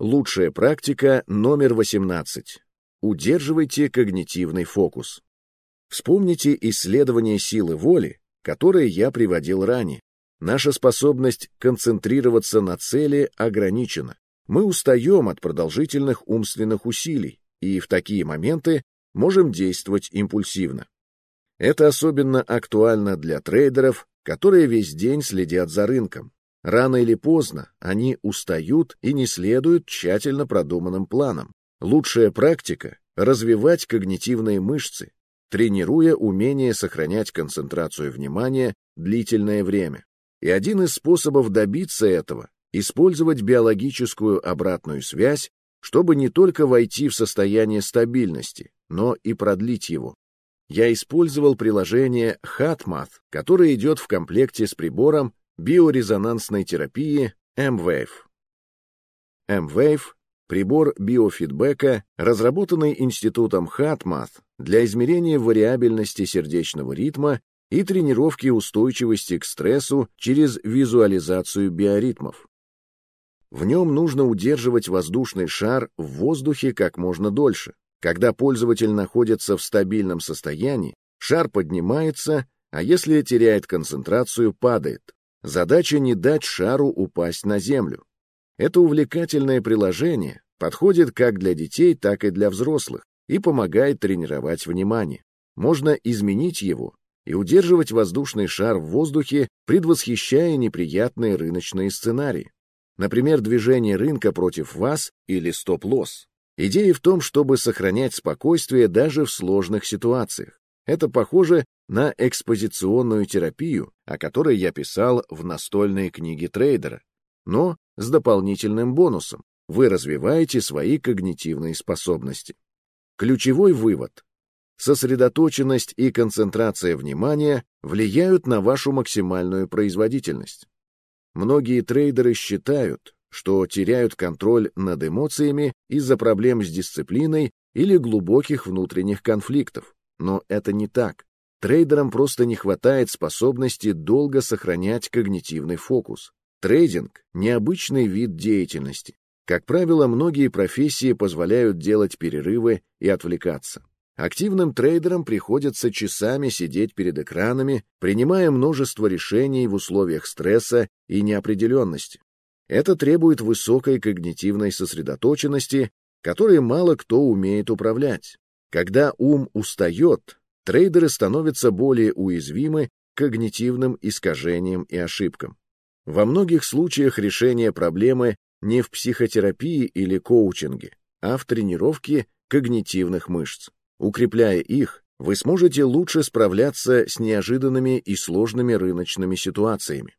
Лучшая практика номер 18. Удерживайте когнитивный фокус. Вспомните исследование силы воли, которое я приводил ранее. Наша способность концентрироваться на цели ограничена. Мы устаем от продолжительных умственных усилий и в такие моменты можем действовать импульсивно. Это особенно актуально для трейдеров, которые весь день следят за рынком. Рано или поздно они устают и не следуют тщательно продуманным планам. Лучшая практика — развивать когнитивные мышцы, тренируя умение сохранять концентрацию внимания длительное время. И один из способов добиться этого — использовать биологическую обратную связь, чтобы не только войти в состояние стабильности, но и продлить его. Я использовал приложение HeartMath, которое идет в комплекте с прибором биорезонансной терапии M-Wave. M-Wave — прибор биофидбэка, разработанный Институтом HeartMath для измерения вариабельности сердечного ритма и тренировки устойчивости к стрессу через визуализацию биоритмов. В нем нужно удерживать воздушный шар в воздухе как можно дольше. Когда пользователь находится в стабильном состоянии, шар поднимается, а если теряет концентрацию, падает. Задача не дать шару упасть на землю. Это увлекательное приложение подходит как для детей, так и для взрослых и помогает тренировать внимание. Можно изменить его и удерживать воздушный шар в воздухе, предвосхищая неприятные рыночные сценарии. Например, движение рынка против вас или стоп-лосс. Идея в том, чтобы сохранять спокойствие даже в сложных ситуациях. Это похоже на экспозиционную терапию, о которой я писал в настольной книге трейдера, но с дополнительным бонусом. Вы развиваете свои когнитивные способности. Ключевой вывод. Сосредоточенность и концентрация внимания влияют на вашу максимальную производительность. Многие трейдеры считают, что теряют контроль над эмоциями из-за проблем с дисциплиной или глубоких внутренних конфликтов. Но это не так. Трейдерам просто не хватает способности долго сохранять когнитивный фокус. Трейдинг – необычный вид деятельности. Как правило, многие профессии позволяют делать перерывы и отвлекаться. Активным трейдерам приходится часами сидеть перед экранами, принимая множество решений в условиях стресса и неопределенности. Это требует высокой когнитивной сосредоточенности, которой мало кто умеет управлять. Когда ум устает, трейдеры становятся более уязвимы к когнитивным искажениям и ошибкам. Во многих случаях решение проблемы не в психотерапии или коучинге, а в тренировке когнитивных мышц. Укрепляя их, вы сможете лучше справляться с неожиданными и сложными рыночными ситуациями.